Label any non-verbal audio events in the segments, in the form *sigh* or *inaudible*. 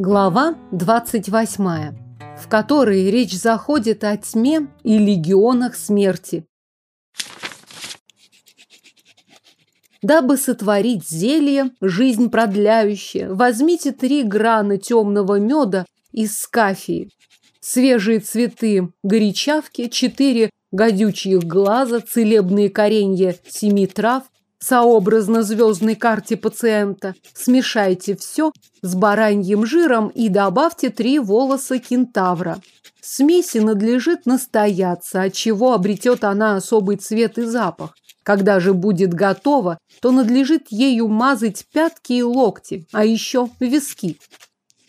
Глава 28, в которой речь заходит о тьме и легионах смерти. Дабы сотворить зелье, жизнь продляющее, возьмите три грана темного меда из скафии, свежие цветы горячавки, четыре гадючьих глаза, целебные коренья семи трав, сообразно звездной карте пациента. Смешайте все с бараньим жиром и добавьте три волоса кентавра. Смеси надлежит настояться, от чего обретет она особый цвет и запах. Когда же будет готово, то надлежит ею мазать пятки и локти, а еще виски.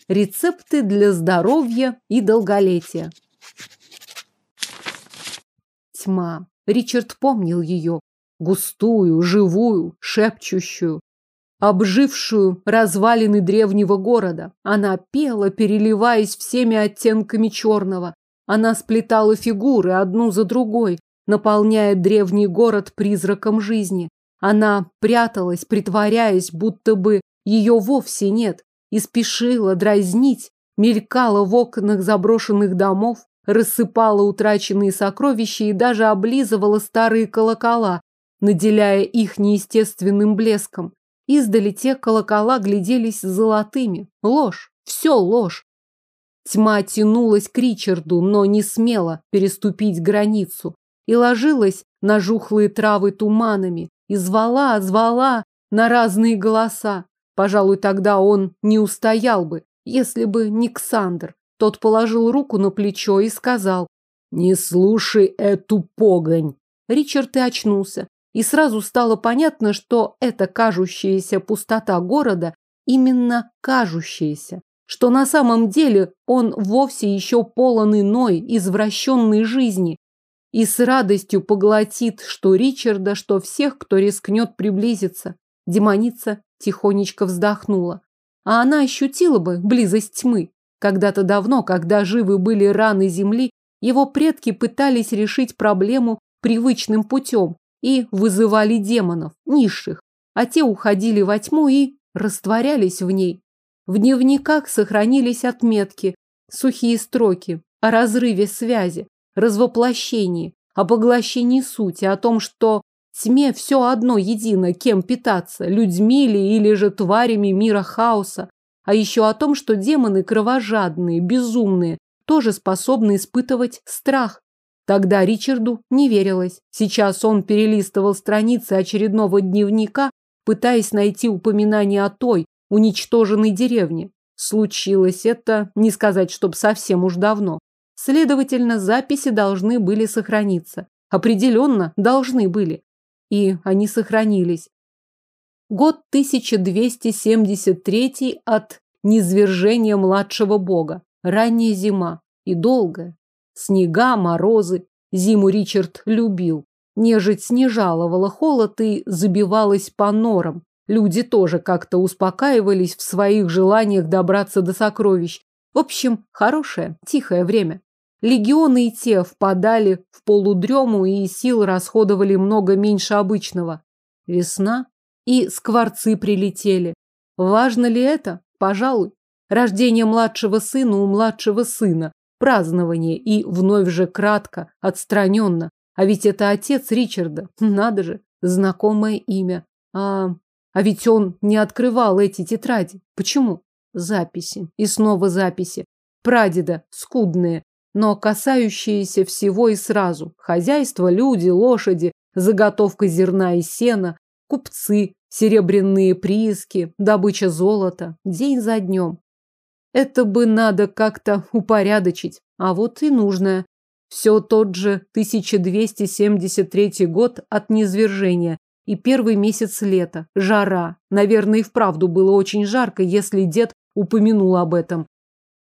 Рецепты для здоровья и долголетия. Тьма. Ричард помнил ее густую, живую, шепчущую, обжившую развалины древнего города. Она пела, переливаясь всеми оттенками черного. Она сплетала фигуры одну за другой, наполняя древний город призраком жизни. Она пряталась, притворяясь, будто бы ее вовсе нет, и спешила дразнить, мелькала в окнах заброшенных домов, рассыпала утраченные сокровища и даже облизывала старые колокола, наделяя их неестественным блеском. Издали те колокола гляделись золотыми. Ложь, все ложь. Тьма тянулась к Ричарду, но не смела переступить границу и ложилась на жухлые травы туманами, и звала, звала на разные голоса. Пожалуй, тогда он не устоял бы, если бы не Ксандр. Тот положил руку на плечо и сказал, «Не слушай эту погонь!» Ричард и очнулся. И сразу стало понятно, что эта кажущаяся пустота города именно кажущаяся, что на самом деле он вовсе еще полон иной, извращенной жизни, и с радостью поглотит что Ричарда, что всех, кто рискнет приблизиться. Демоница тихонечко вздохнула. А она ощутила бы близость тьмы. Когда-то давно, когда живы были раны земли, его предки пытались решить проблему привычным путем, и вызывали демонов, низших, а те уходили во тьму и растворялись в ней. В дневниках сохранились отметки, сухие строки о разрыве связи, развоплощении, о поглощении сути, о том, что тьме все одно едино, кем питаться, людьми ли или же тварями мира хаоса, а еще о том, что демоны кровожадные, безумные, тоже способны испытывать страх, Тогда Ричарду не верилось. Сейчас он перелистывал страницы очередного дневника, пытаясь найти упоминание о той, уничтоженной деревне. Случилось это, не сказать, чтоб совсем уж давно. Следовательно, записи должны были сохраниться. Определенно, должны были. И они сохранились. Год 1273 от низвержения младшего бога. Ранняя зима. И долгая, Снега, морозы. Зиму Ричард любил. Нежить снижаловала холод и забивалась по норам. Люди тоже как-то успокаивались в своих желаниях добраться до сокровищ. В общем, хорошее, тихое время. Легионы и те впадали в полудрему и сил расходовали много меньше обычного. Весна, и скворцы прилетели. Важно ли это? Пожалуй. Рождение младшего сына у младшего сына празднование и вновь же кратко, отстраненно. А ведь это отец Ричарда. *laughs* Надо же, знакомое имя. А, а ведь он не открывал эти тетради. Почему? Записи. И снова записи. Прадеда, скудные, но касающиеся всего и сразу. Хозяйство, люди, лошади, заготовка зерна и сена, купцы, серебряные прииски, добыча золота. День за днем. Это бы надо как-то упорядочить. А вот и нужное. Все тот же 1273 год от низвержения и первый месяц лета. Жара. Наверное, и вправду было очень жарко, если дед упомянул об этом.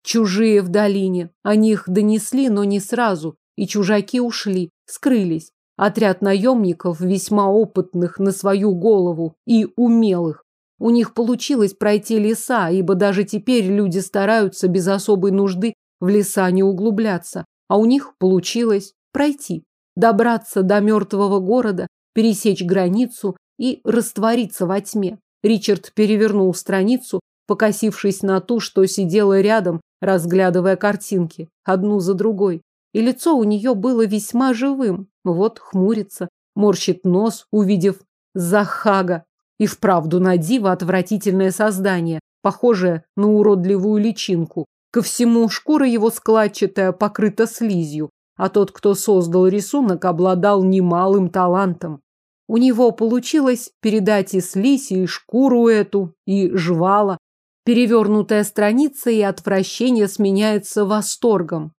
Чужие в долине. О них донесли, но не сразу. И чужаки ушли, скрылись. Отряд наемников, весьма опытных на свою голову и умелых. У них получилось пройти леса, ибо даже теперь люди стараются без особой нужды в леса не углубляться. А у них получилось пройти, добраться до мертвого города, пересечь границу и раствориться во тьме. Ричард перевернул страницу, покосившись на ту, что сидела рядом, разглядывая картинки, одну за другой. И лицо у нее было весьма живым. Вот хмурится, морщит нос, увидев Захага. И вправду на диво отвратительное создание, похожее на уродливую личинку. Ко всему шкура его складчатая покрыта слизью, а тот, кто создал рисунок, обладал немалым талантом. У него получилось передать и слизь, и шкуру эту, и жвала. Перевернутая страница и отвращение сменяется восторгом.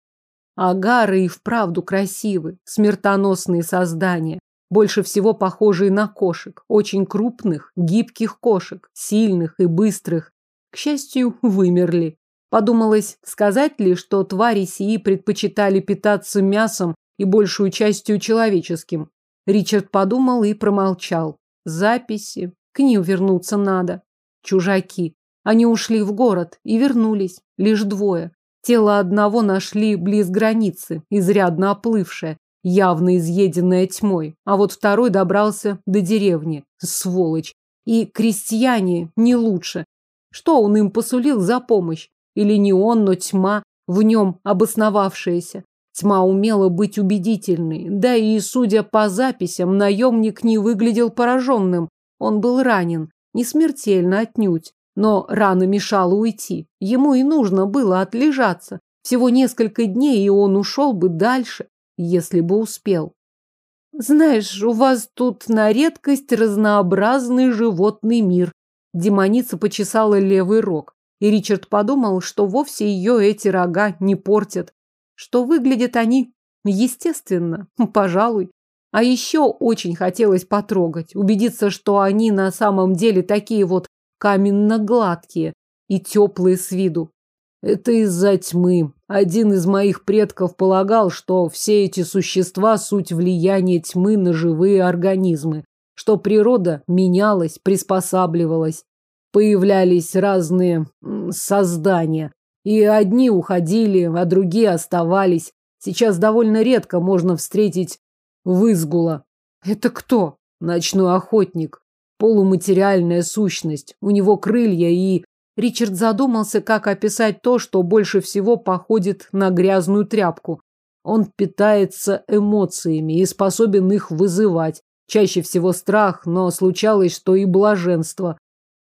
Агары и вправду красивы, смертоносные создания, больше всего похожие на кошек, очень крупных, гибких кошек, сильных и быстрых. К счастью, вымерли. Подумалось, сказать ли, что твари сии предпочитали питаться мясом и большую частью человеческим. Ричард подумал и промолчал. Записи. К ним вернуться надо. Чужаки. Они ушли в город и вернулись. Лишь двое. Тело одного нашли близ границы, изрядно оплывшее, явно изъеденное тьмой. А вот второй добрался до деревни. Сволочь. И крестьяне не лучше. Что он им посулил за помощь? Или не он, но тьма, в нем обосновавшаяся. Тьма умела быть убедительной, да и, судя по записям, наемник не выглядел пораженным. Он был ранен, не смертельно отнюдь, но рана мешала уйти. Ему и нужно было отлежаться. Всего несколько дней, и он ушел бы дальше, если бы успел. Знаешь, у вас тут на редкость разнообразный животный мир. Демоница почесала левый рог. И Ричард подумал, что вовсе ее эти рога не портят, что выглядят они естественно, пожалуй. А еще очень хотелось потрогать, убедиться, что они на самом деле такие вот каменно-гладкие и теплые с виду. Это из-за тьмы. Один из моих предков полагал, что все эти существа – суть влияния тьмы на живые организмы, что природа менялась, приспосабливалась появлялись разные создания. И одни уходили, а другие оставались. Сейчас довольно редко можно встретить вызгула. Это кто? Ночной охотник. Полуматериальная сущность. У него крылья и... Ричард задумался, как описать то, что больше всего походит на грязную тряпку. Он питается эмоциями и способен их вызывать. Чаще всего страх, но случалось, что и блаженство.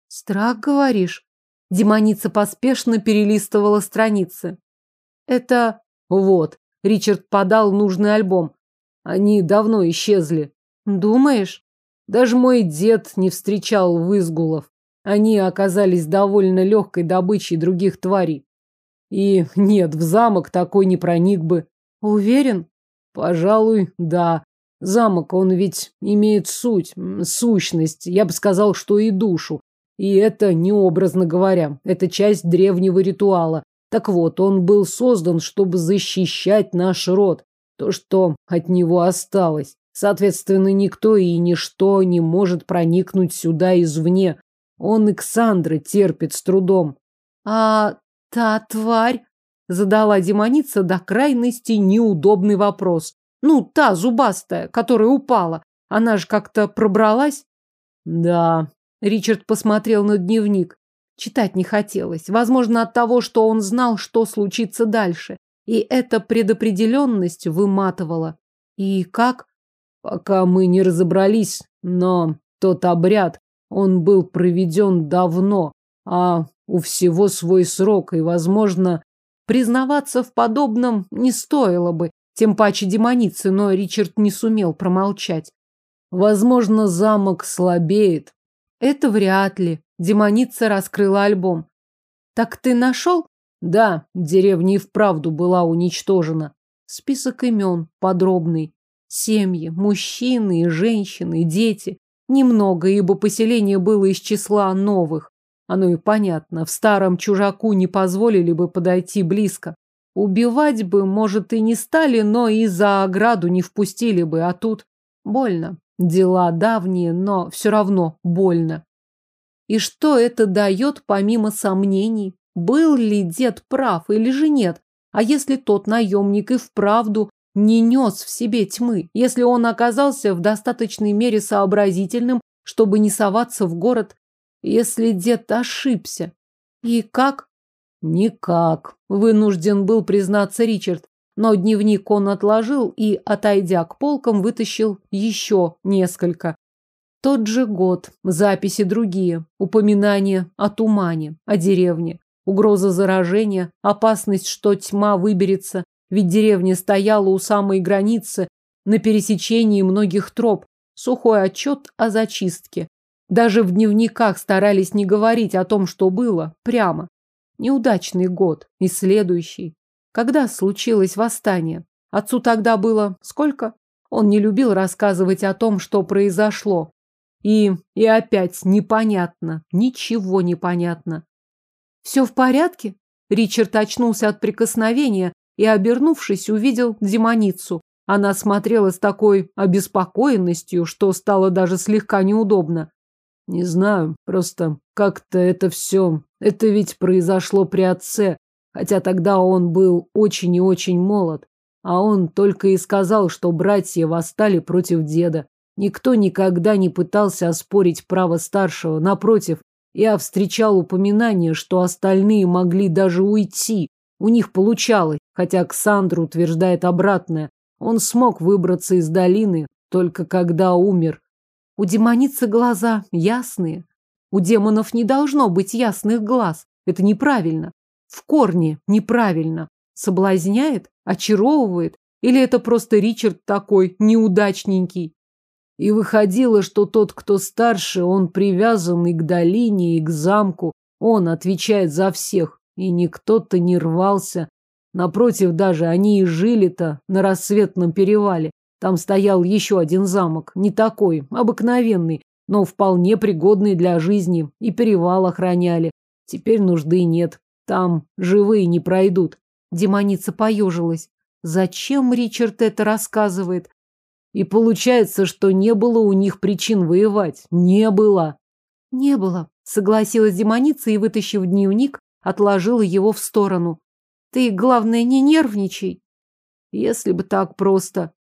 Страх, говоришь? Демоница поспешно перелистывала страницы. Это... Вот. Ричард подал нужный альбом. Они давно исчезли. Думаешь? Даже мой дед не встречал вызгулов. Они оказались довольно легкой добычей других тварей. И нет, в замок такой не проник бы. Уверен? Пожалуй, да. Замок, он ведь имеет суть, сущность, я бы сказал, что и душу. И это не образно говоря, это часть древнего ритуала. Так вот, он был создан, чтобы защищать наш род, то, что от него осталось. Соответственно, никто и ничто не может проникнуть сюда извне. Он Иксандра терпит с трудом. А та тварь? Задала демоница до крайности неудобный вопрос. Ну, та зубастая, которая упала. Она же как-то пробралась? Да, Ричард посмотрел на дневник. Читать не хотелось. Возможно, от того, что он знал, что случится дальше. И эта предопределенность выматывала. И как? Пока мы не разобрались, но тот обряд, он был проведен давно, а у всего свой срок, и, возможно, признаваться в подобном не стоило бы, тем паче демоницы, но Ричард не сумел промолчать. Возможно, замок слабеет, это вряд ли. Демоница раскрыла альбом. Так ты нашел? Да, деревня и вправду была уничтожена. Список имен подробный. Семьи, мужчины и женщины, дети. Немного, ибо поселение было из числа новых. Оно и понятно, в старом чужаку не позволили бы подойти близко. Убивать бы, может, и не стали, но и за ограду не впустили бы, а тут больно. Дела давние, но все равно больно. И что это дает помимо сомнений? Был ли дед прав или же нет? А если тот наемник и вправду не нес в себе тьмы? Если он оказался в достаточной мере сообразительным, чтобы не соваться в город? Если дед ошибся? И как? Никак, вынужден был признаться Ричард. Но дневник он отложил и, отойдя к полкам, вытащил еще несколько. Тот же год, записи другие, упоминания о тумане, о деревне, угроза заражения, опасность, что тьма выберется, ведь деревня стояла у самой границы, на пересечении многих троп, сухой отчет о зачистке. Даже в дневниках старались не говорить о том, что было, прямо. Неудачный год и следующий. Когда случилось восстание? Отцу тогда было сколько? Он не любил рассказывать о том, что произошло. И, и опять непонятно, ничего не понятно. Все в порядке? Ричард очнулся от прикосновения и, обернувшись, увидел демоницу. Она смотрела с такой обеспокоенностью, что стало даже слегка неудобно. Не знаю, просто как-то это все... Это ведь произошло при отце, хотя тогда он был очень и очень молод. А он только и сказал, что братья восстали против деда. Никто никогда не пытался оспорить право старшего. Напротив, я встречал упоминание, что остальные могли даже уйти. У них получалось, хотя Ксандр утверждает обратное. Он смог выбраться из долины, только когда умер. У демоницы глаза ясные. У демонов не должно быть ясных глаз. Это неправильно. В корне неправильно. Соблазняет? Очаровывает? Или это просто Ричард такой неудачненький? И выходило, что тот, кто старше, он привязан и к долине, и к замку. Он отвечает за всех. И никто-то не рвался. Напротив даже, они и жили-то на рассветном перевале. Там стоял еще один замок, не такой, обыкновенный, но вполне пригодный для жизни, и перевал охраняли. Теперь нужды нет. Там живые не пройдут. Демоница поежилась. Зачем Ричард это рассказывает? И получается, что не было у них причин воевать. Не было. Не было, согласилась демоница и, вытащив дневник, отложила его в сторону. Ты, главное, не нервничай. Если бы так просто.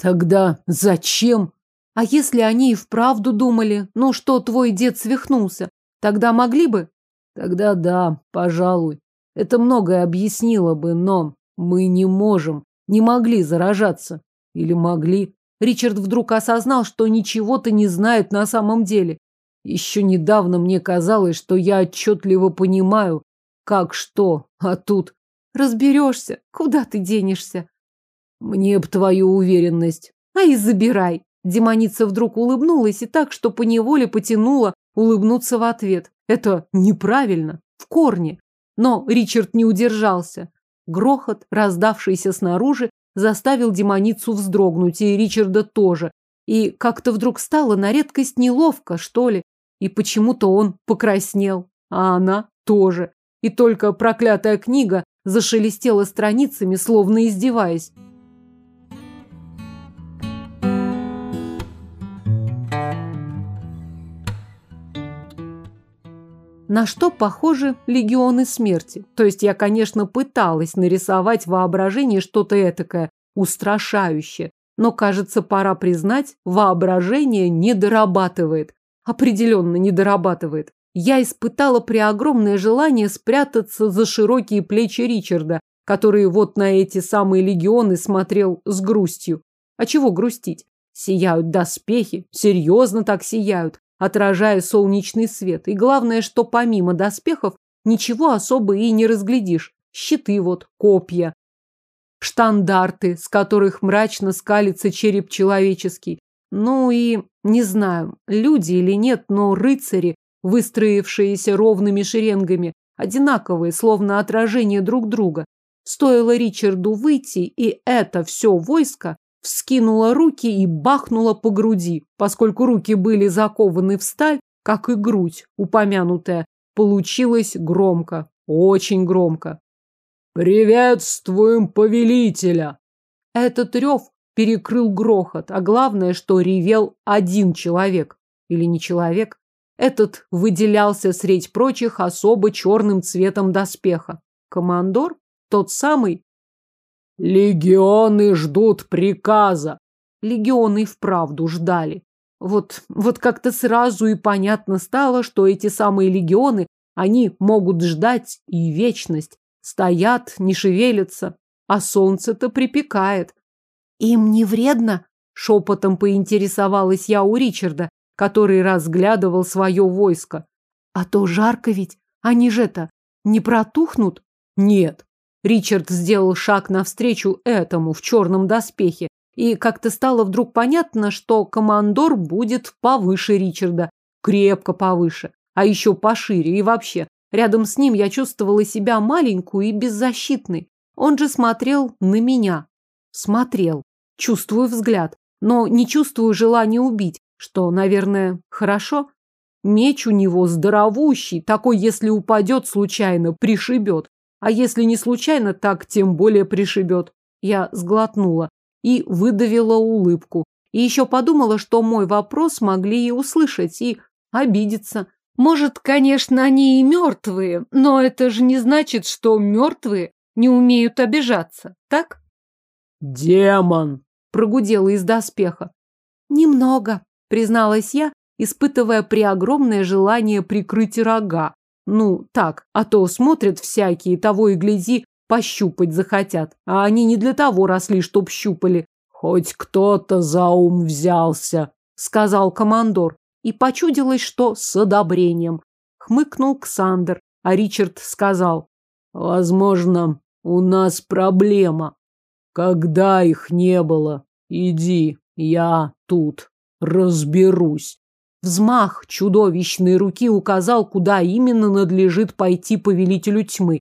Тогда зачем? А если они и вправду думали, ну что, твой дед свихнулся, тогда могли бы? Тогда да, пожалуй. Это многое объяснило бы, но мы не можем, не могли заражаться. Или могли? Ричард вдруг осознал, что ничего-то не знает на самом деле. Еще недавно мне казалось, что я отчетливо понимаю, как что, а тут... Разберешься, куда ты денешься? Мне б твою уверенность. А и забирай. Демоница вдруг улыбнулась и так, что поневоле потянула улыбнуться в ответ. Это неправильно, в корне. Но Ричард не удержался. Грохот, раздавшийся снаружи, заставил демоницу вздрогнуть, и Ричарда тоже. И как-то вдруг стало на редкость неловко, что ли. И почему-то он покраснел, а она тоже. И только проклятая книга зашелестела страницами, словно издеваясь. На что похожи легионы смерти? То есть я, конечно, пыталась нарисовать в воображении что-то этакое, устрашающее. Но, кажется, пора признать, воображение не дорабатывает. Определенно не дорабатывает. Я испытала преогромное желание спрятаться за широкие плечи Ричарда, который вот на эти самые легионы смотрел с грустью. А чего грустить? Сияют доспехи, серьезно так сияют отражая солнечный свет. И главное, что помимо доспехов ничего особо и не разглядишь. Щиты вот, копья, штандарты, с которых мрачно скалится череп человеческий. Ну и, не знаю, люди или нет, но рыцари, выстроившиеся ровными шеренгами, одинаковые, словно отражение друг друга. Стоило Ричарду выйти, и это все войско вскинула руки и бахнула по груди, поскольку руки были закованы в сталь, как и грудь, упомянутая. Получилось громко, очень громко. «Приветствуем повелителя!» Этот рев перекрыл грохот, а главное, что ревел один человек. Или не человек. Этот выделялся средь прочих особо черным цветом доспеха. Командор? Тот самый, Легионы ждут приказа. Легионы вправду ждали. Вот, вот как-то сразу и понятно стало, что эти самые легионы Они могут ждать и вечность. Стоят, не шевелятся, а солнце-то припекает. Им не вредно? Шепотом поинтересовалась я у Ричарда, который разглядывал свое войско. А то жарко ведь. Они же это не протухнут? Нет. Ричард сделал шаг навстречу этому в черном доспехе, и как-то стало вдруг понятно, что командор будет повыше Ричарда, крепко повыше, а еще пошире и вообще. Рядом с ним я чувствовала себя маленькую и беззащитной. Он же смотрел на меня. Смотрел. Чувствую взгляд, но не чувствую желания убить, что, наверное, хорошо. Меч у него здоровущий, такой, если упадет случайно, пришибет. А если не случайно, так тем более пришибет. Я сглотнула и выдавила улыбку. И еще подумала, что мой вопрос могли и услышать, и обидеться. Может, конечно, они и мертвые, но это же не значит, что мертвые не умеют обижаться, так? «Демон!» – прогудела из доспеха. «Немного», – призналась я, испытывая преогромное желание прикрыть рога. Ну, так, а то смотрят всякие, того и гляди, пощупать захотят. А они не для того росли, чтоб щупали. Хоть кто-то за ум взялся, сказал командор. И почудилось, что с одобрением. Хмыкнул Ксандр, а Ричард сказал. Возможно, у нас проблема. Когда их не было, иди, я тут разберусь. Взмах чудовищной руки указал, куда именно надлежит пойти повелителю тьмы.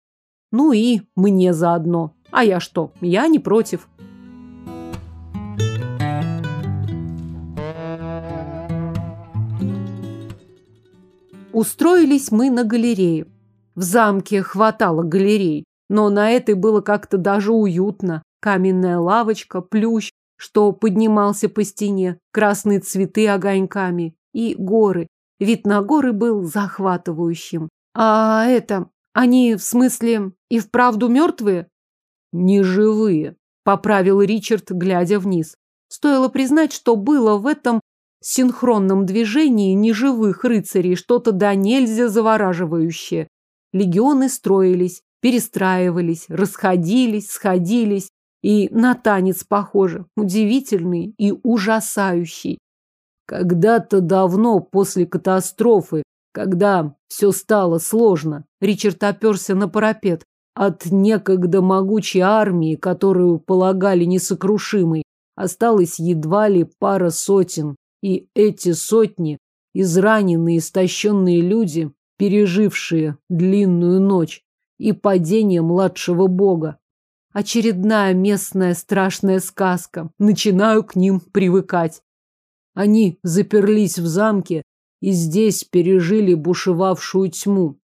Ну и мне заодно. А я что? Я не против. Устроились мы на галерее. В замке хватало галерей, но на этой было как-то даже уютно. Каменная лавочка, плющ, что поднимался по стене, красные цветы огоньками и горы. Вид на горы был захватывающим. А это, они, в смысле, и вправду мертвые? Не живые, поправил Ричард, глядя вниз. Стоило признать, что было в этом синхронном движении неживых рыцарей что-то да нельзя завораживающее. Легионы строились, перестраивались, расходились, сходились, и на танец похоже, удивительный и ужасающий. Когда-то давно, после катастрофы, когда все стало сложно, Ричард оперся на парапет. От некогда могучей армии, которую полагали несокрушимой, осталось едва ли пара сотен. И эти сотни – израненные, истощенные люди, пережившие длинную ночь и падение младшего бога. Очередная местная страшная сказка. Начинаю к ним привыкать. Они заперлись в замке и здесь пережили бушевавшую тьму.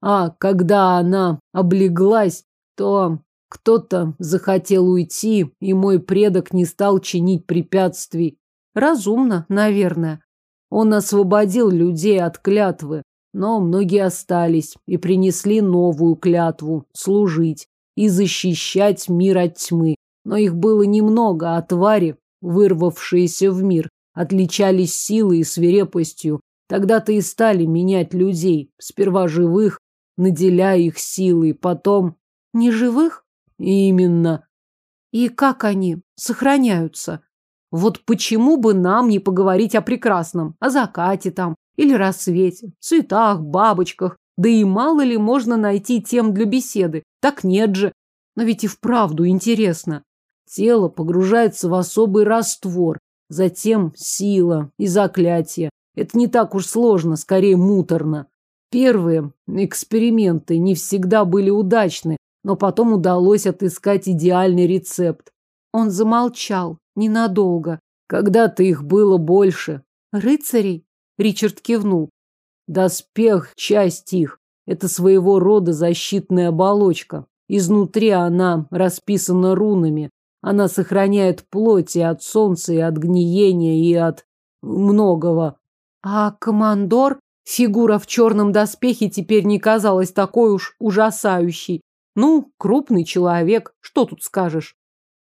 А когда она облеглась, то кто-то захотел уйти, и мой предок не стал чинить препятствий. Разумно, наверное. Он освободил людей от клятвы, но многие остались и принесли новую клятву – служить и защищать мир от тьмы. Но их было немного, а твари, вырвавшиеся в мир, отличались силой и свирепостью. Тогда-то и стали менять людей, сперва живых, наделяя их силой, потом... Неживых? Именно. И как они сохраняются? Вот почему бы нам не поговорить о прекрасном, о закате там, или рассвете, цветах, бабочках, да и мало ли можно найти тем для беседы. Так нет же. Но ведь и вправду интересно. Тело погружается в особый раствор, затем сила и заклятие. Это не так уж сложно, скорее муторно. Первые эксперименты не всегда были удачны, но потом удалось отыскать идеальный рецепт. Он замолчал ненадолго. Когда-то их было больше. Рыцарей? Ричард кивнул. Доспех – часть их. Это своего рода защитная оболочка. Изнутри она расписана рунами, она сохраняет плоть и от солнца, и от гниения, и от многого. А командор, фигура в черном доспехе, теперь не казалась такой уж ужасающей. Ну, крупный человек, что тут скажешь?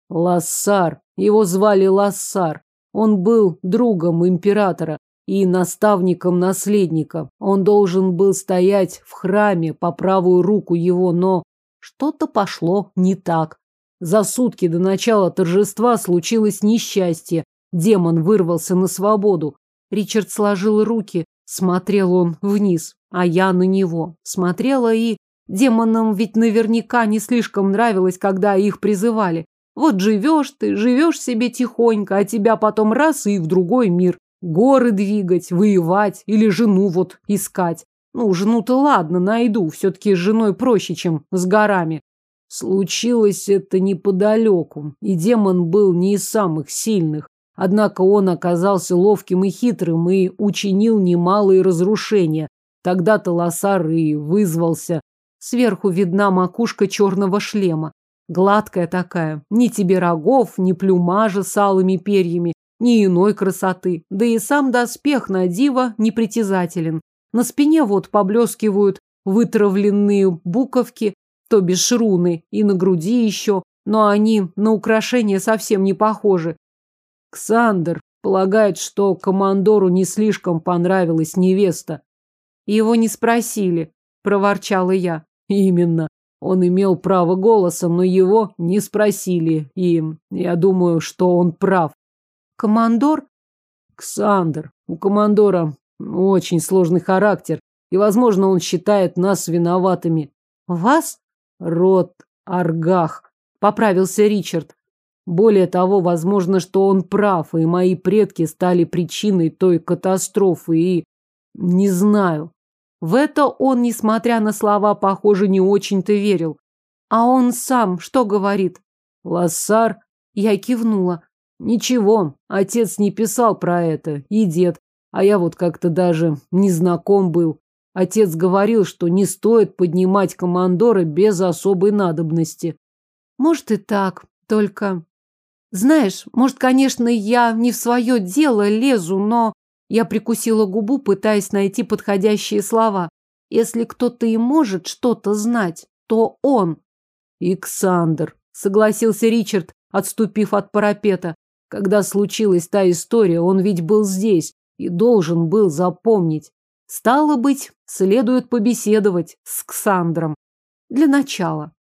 Лассар. Его звали Лассар. Он был другом императора. И наставником наследника. Он должен был стоять в храме по правую руку его, но что-то пошло не так. За сутки до начала торжества случилось несчастье. Демон вырвался на свободу. Ричард сложил руки, смотрел он вниз, а я на него. Смотрела и... Демонам ведь наверняка не слишком нравилось, когда их призывали. Вот живешь ты, живешь себе тихонько, а тебя потом раз и в другой мир. Горы двигать, воевать или жену вот искать. Ну, жену-то ладно, найду. Все-таки с женой проще, чем с горами. Случилось это неподалеку, и демон был не из самых сильных. Однако он оказался ловким и хитрым и учинил немалые разрушения. Тогда-то Лосар и вызвался. Сверху видна макушка черного шлема. Гладкая такая. Ни тебе рогов, ни плюмажа с алыми перьями, ни иной красоты. Да и сам доспех на диво непритязателен. На спине вот поблескивают вытравленные буковки, то бишь руны, и на груди еще, но они на украшения совсем не похожи. Ксандр полагает, что командору не слишком понравилась невеста. Его не спросили, проворчала я. Именно. Он имел право голоса, но его не спросили, и я думаю, что он прав. Командор? Ксандр. У командора очень сложный характер, и, возможно, он считает нас виноватыми. Вас? Род Аргах, поправился Ричард. Более того, возможно, что он прав, и мои предки стали причиной той катастрофы, и... Не знаю. В это он, несмотря на слова, похоже, не очень-то верил. А он сам что говорит? Лассар? Я кивнула. Ничего, отец не писал про это, и дед. А я вот как-то даже не знаком был. Отец говорил, что не стоит поднимать командора без особой надобности. Может и так, только... Знаешь, может, конечно, я не в свое дело лезу, но... Я прикусила губу, пытаясь найти подходящие слова. Если кто-то и может что-то знать, то он. Иксандр, согласился Ричард, отступив от парапета. Когда случилась та история, он ведь был здесь и должен был запомнить. Стало быть, следует побеседовать с Ксандром. Для начала.